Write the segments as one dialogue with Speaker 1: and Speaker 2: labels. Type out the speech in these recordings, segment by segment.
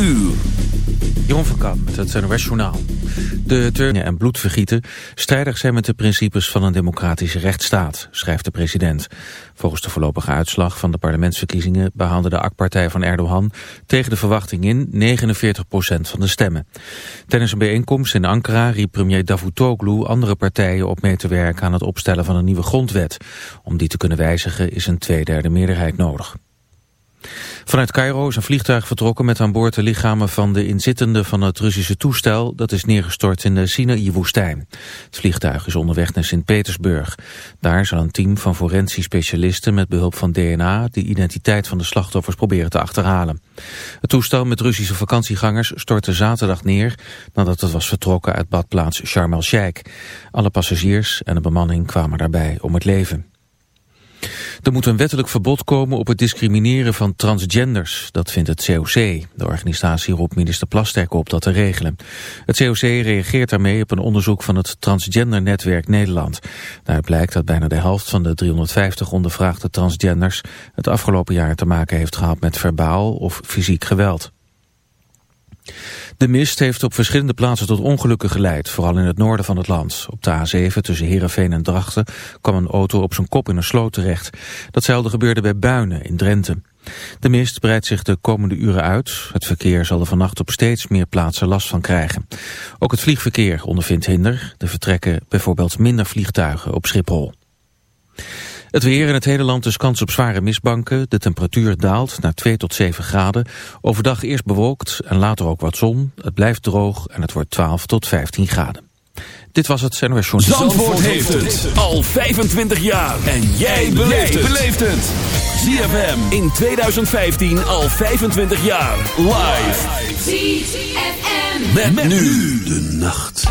Speaker 1: uur.
Speaker 2: Van Kamp met het NOS Journaal. De turnen en bloedvergieten strijdig zijn met de principes van een democratische rechtsstaat, schrijft de president. Volgens de voorlopige uitslag van de parlementsverkiezingen behaalde de AK-partij van Erdogan tegen de verwachting in 49% van de stemmen. Tijdens een bijeenkomst in Ankara riep premier Davutoglu andere partijen op mee te werken aan het opstellen van een nieuwe grondwet. Om die te kunnen wijzigen is een tweederde meerderheid nodig. Vanuit Cairo is een vliegtuig vertrokken met aan boord de lichamen van de inzittenden van het Russische toestel dat is neergestort in de Sinaï-woestijn. Het vliegtuig is onderweg naar Sint-Petersburg. Daar zal een team van forensisch specialisten met behulp van DNA de identiteit van de slachtoffers proberen te achterhalen. Het toestel met Russische vakantiegangers stortte zaterdag neer nadat het was vertrokken uit badplaats Sharm el-Sheikh. Alle passagiers en de bemanning kwamen daarbij om het leven. Er moet een wettelijk verbod komen op het discrimineren van transgenders. Dat vindt het COC. De organisatie roept minister Plasterk op dat te regelen. Het COC reageert daarmee op een onderzoek van het Transgendernetwerk Nederland. Daaruit blijkt dat bijna de helft van de 350 ondervraagde transgenders... het afgelopen jaar te maken heeft gehad met verbaal of fysiek geweld. De mist heeft op verschillende plaatsen tot ongelukken geleid, vooral in het noorden van het land. Op de A7 tussen Heerenveen en Drachten kwam een auto op zijn kop in een sloot terecht. Datzelfde gebeurde bij Buinen in Drenthe. De mist breidt zich de komende uren uit. Het verkeer zal er vannacht op steeds meer plaatsen last van krijgen. Ook het vliegverkeer ondervindt hinder. Er vertrekken bijvoorbeeld minder vliegtuigen op Schiphol. Het weer in het hele land is kans op zware mistbanken. De temperatuur daalt naar 2 tot 7 graden. Overdag eerst bewolkt en later ook wat zon. Het blijft droog en het wordt 12 tot 15 graden. Dit was het NOS Journal.
Speaker 1: Zandvoort, Zandvoort heeft het al 25 jaar. En jij beleeft het. ZFM in 2015 al 25 jaar. Live. ZFM. Met, met nu de nacht.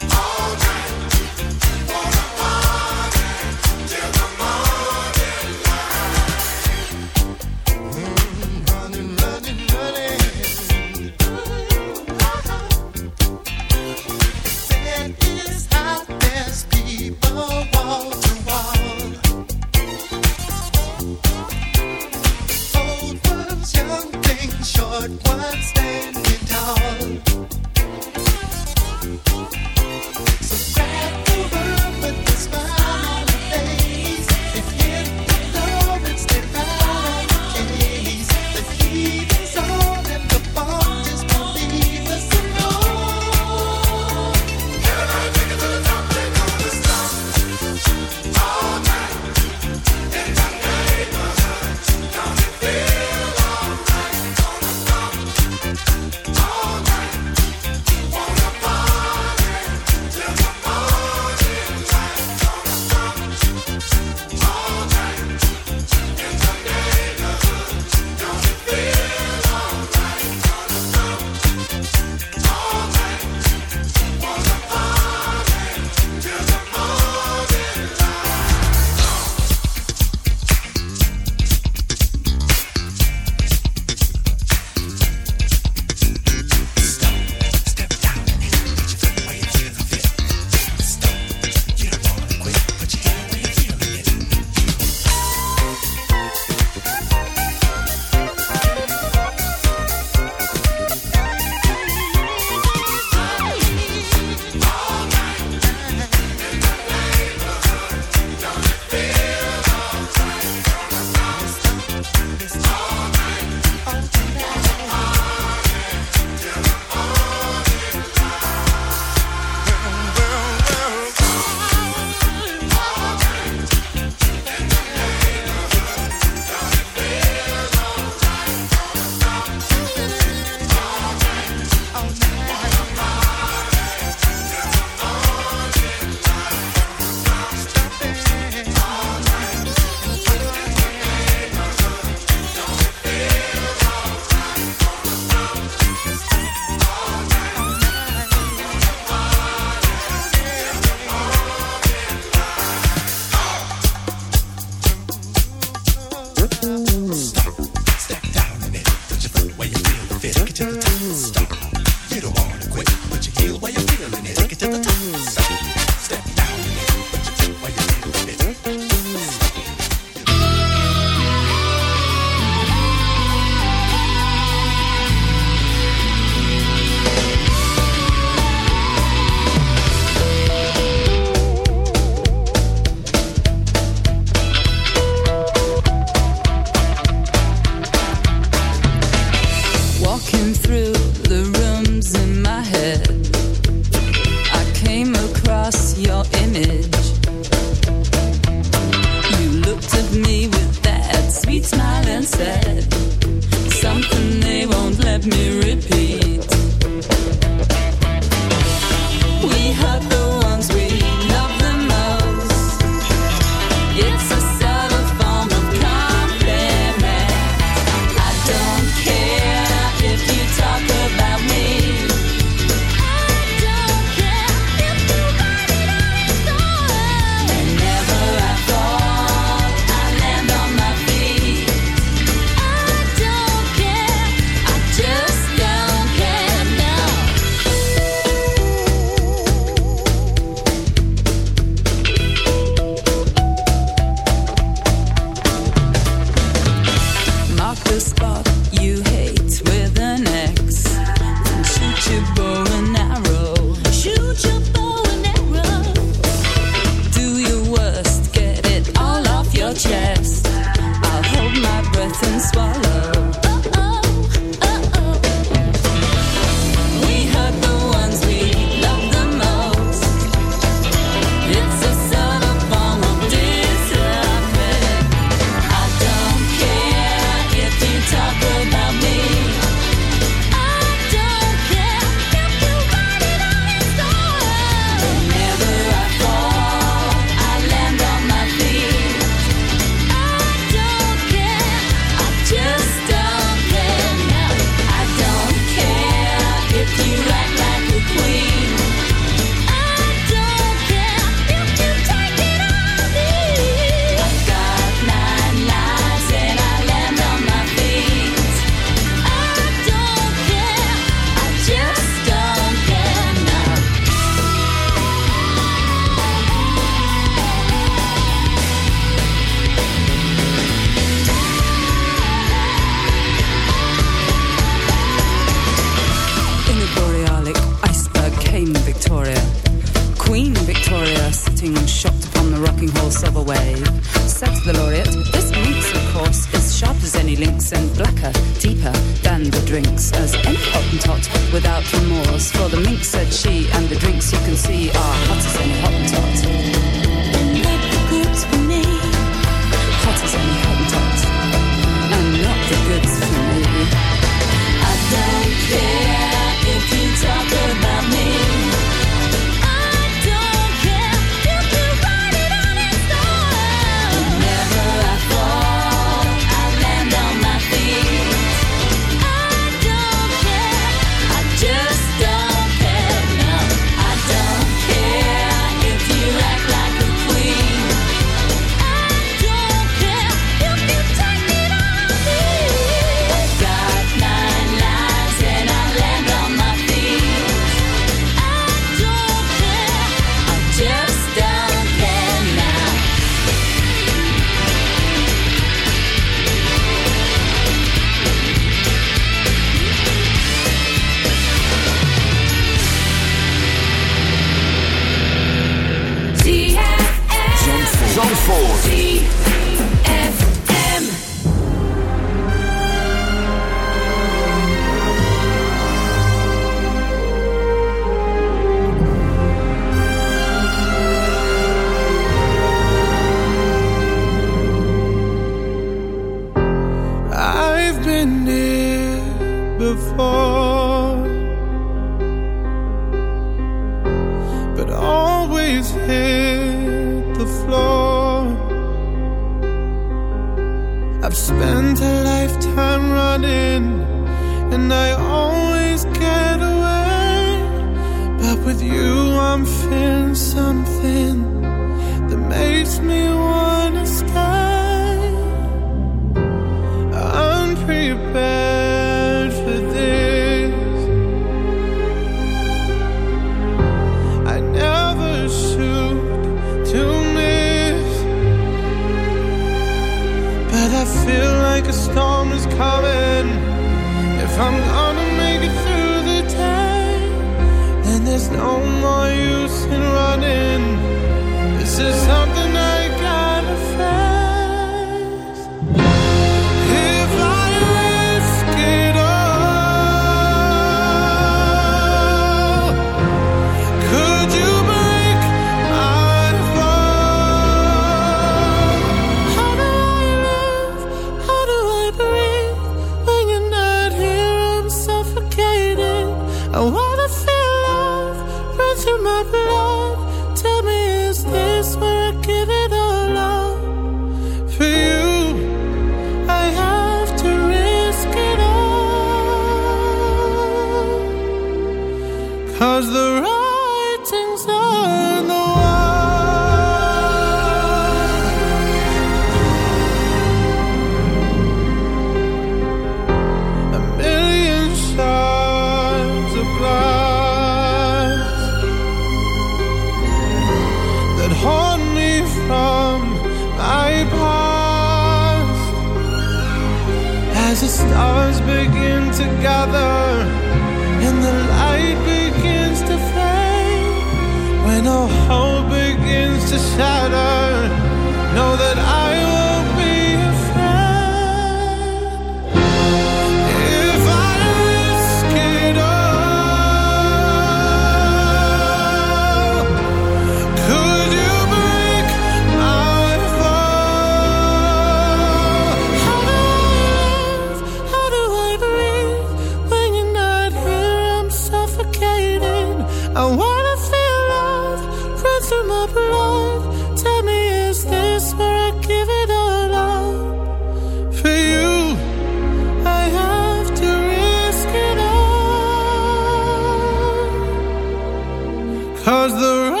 Speaker 3: Cause the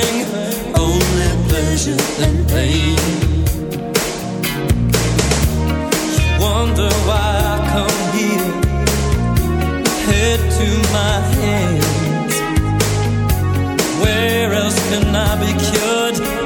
Speaker 3: thing, only
Speaker 4: pleasure and pain. Wonder why I come here, head to my hands. Where else can I be cured?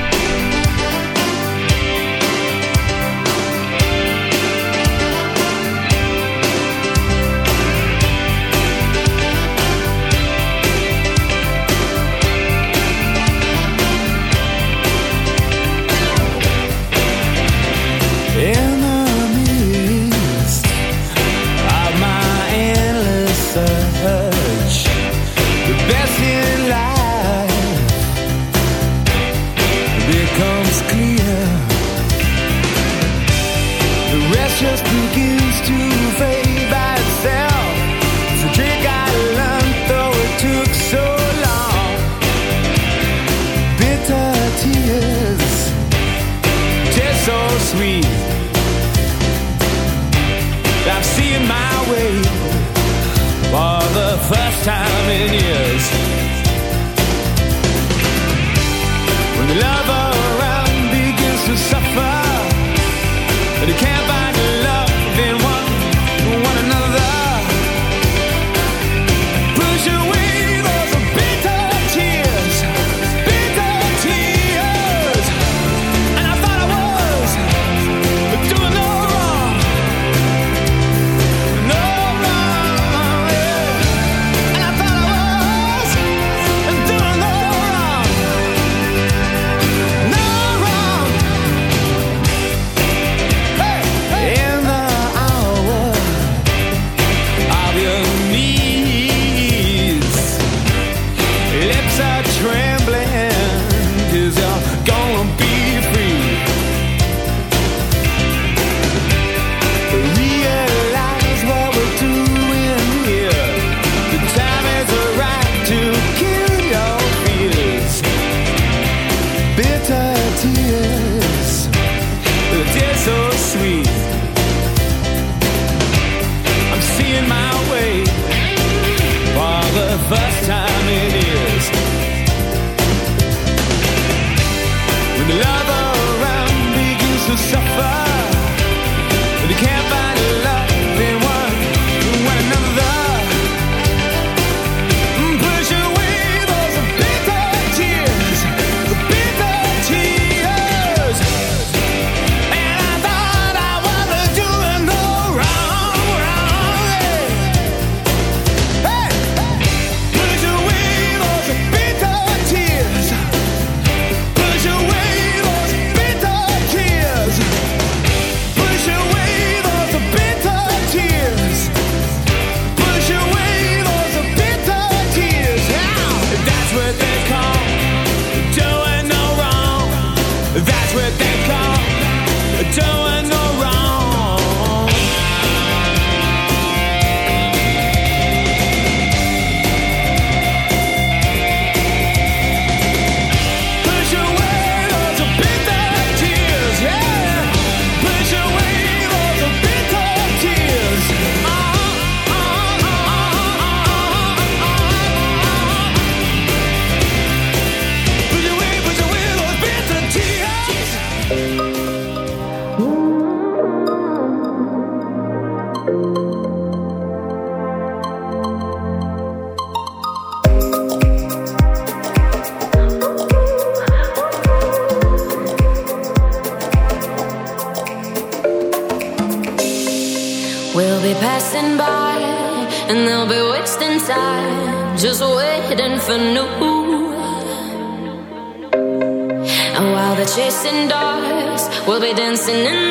Speaker 5: open doors.
Speaker 1: We'll be dancing in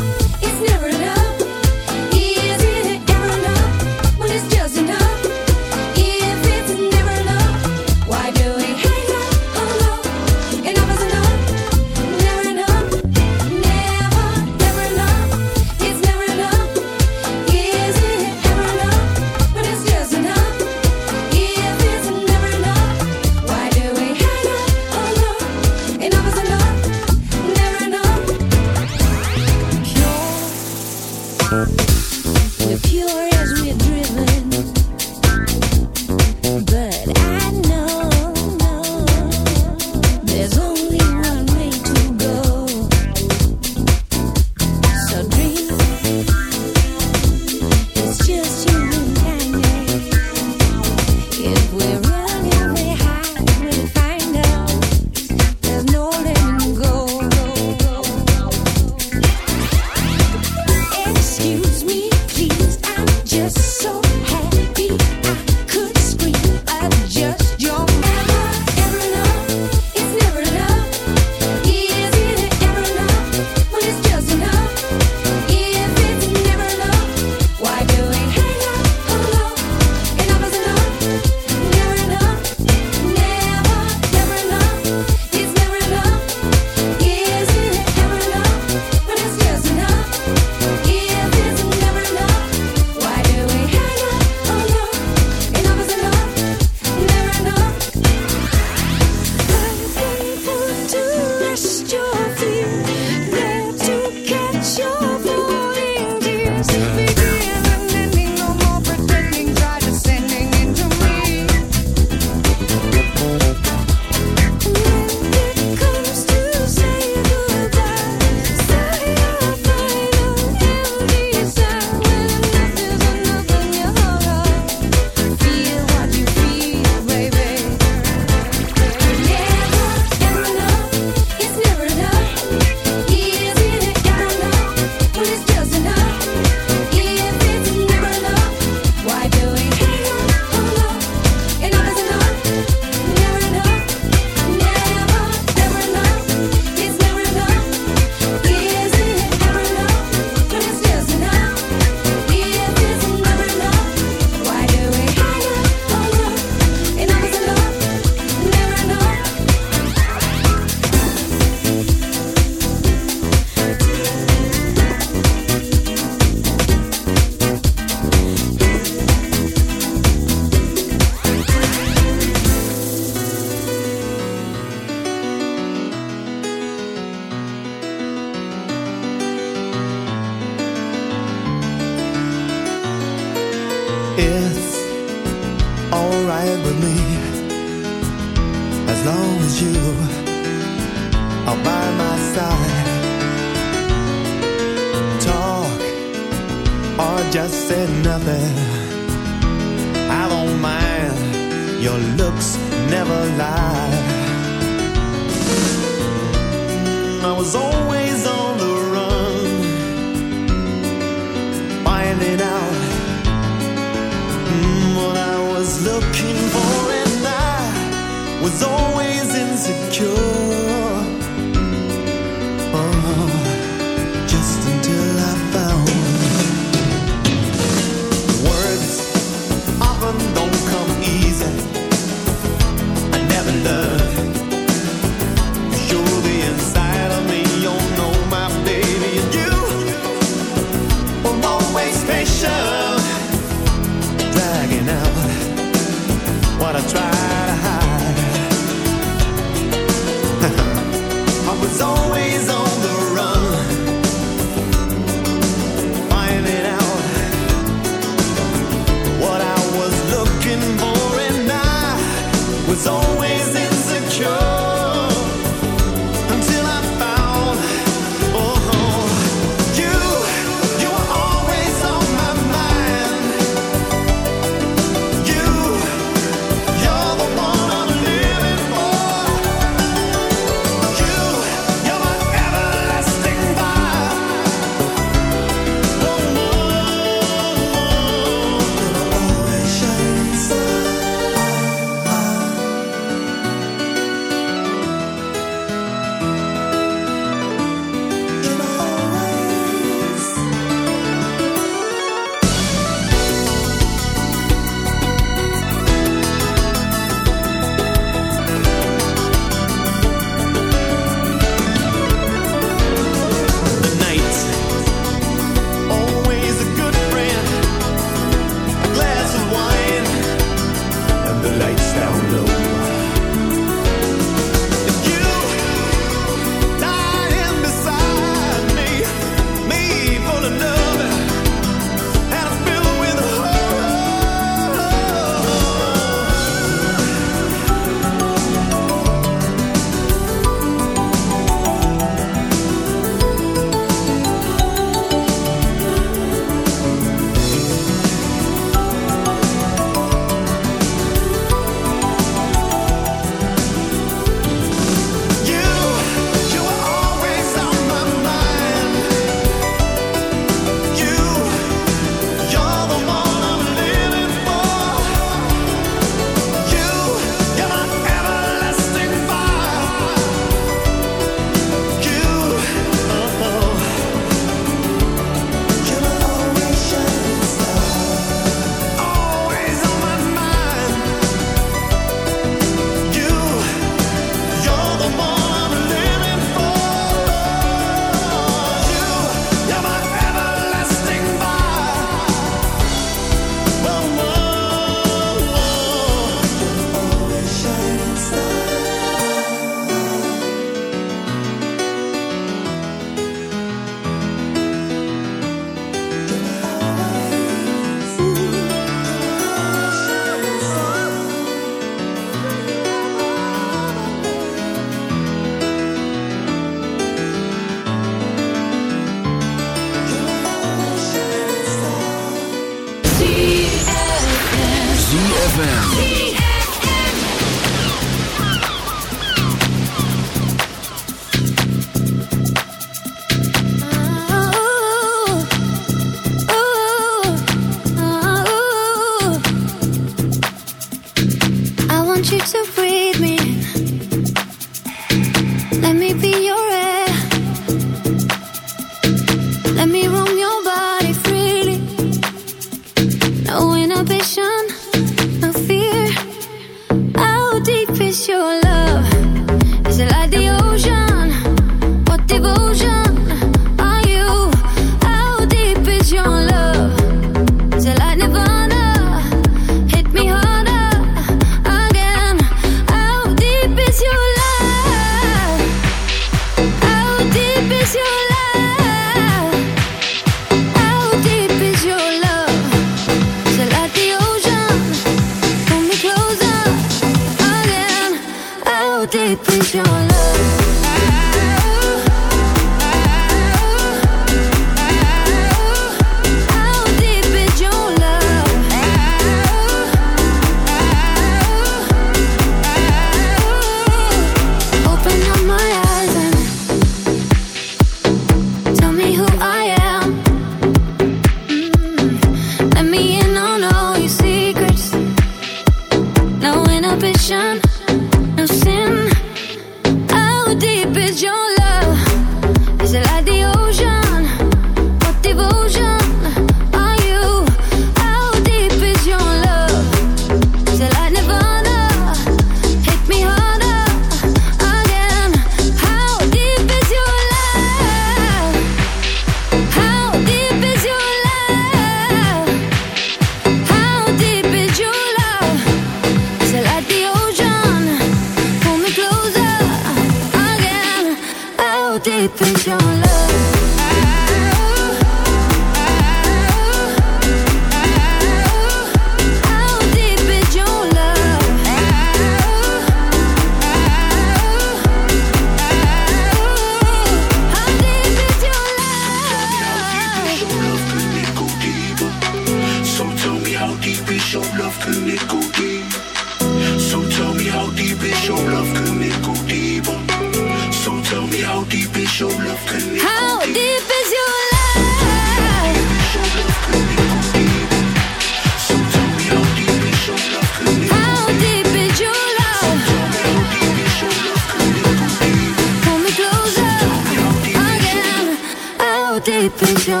Speaker 6: deep in your.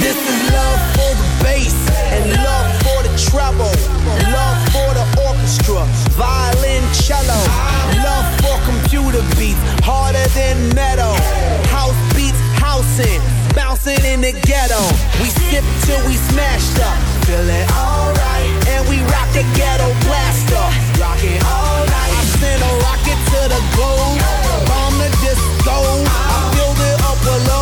Speaker 7: This is love for the bass and love for the treble, love for the orchestra, violin, cello, love for computer beats, harder than metal, house beats, bouncing in the ghetto. We sip till we smashed up, alright, and we rock the ghetto blaster, rock it all night. I a rocket to the globe, bomb the disco, I filled it up with love.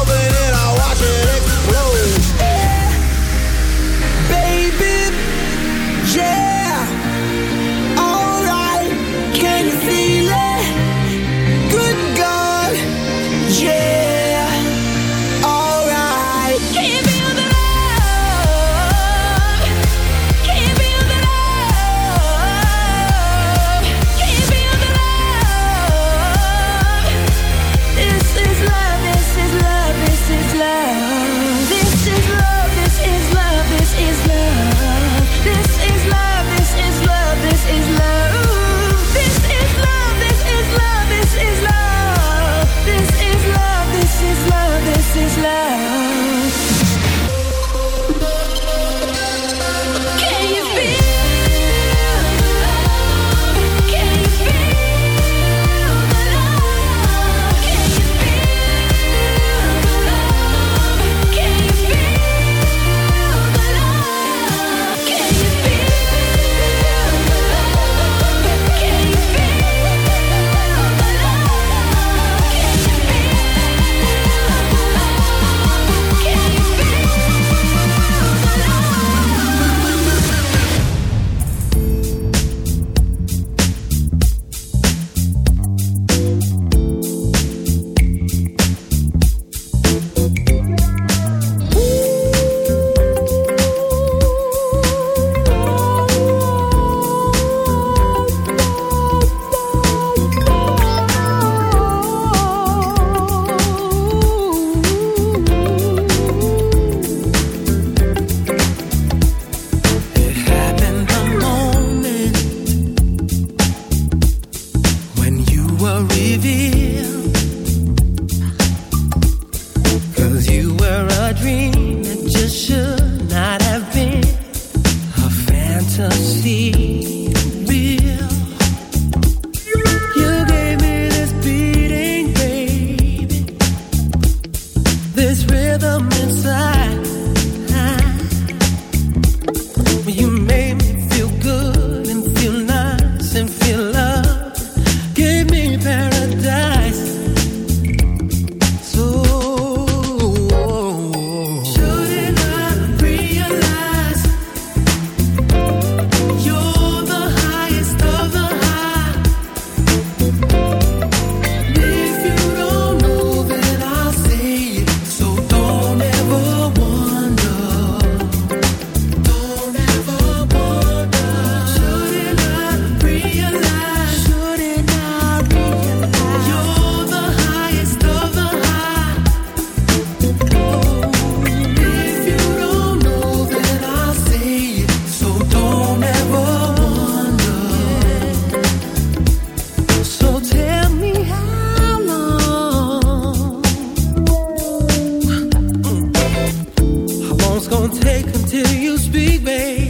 Speaker 8: Gonna take until you speak, babe.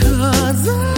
Speaker 8: Cause I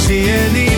Speaker 5: zie je niet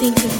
Speaker 6: think of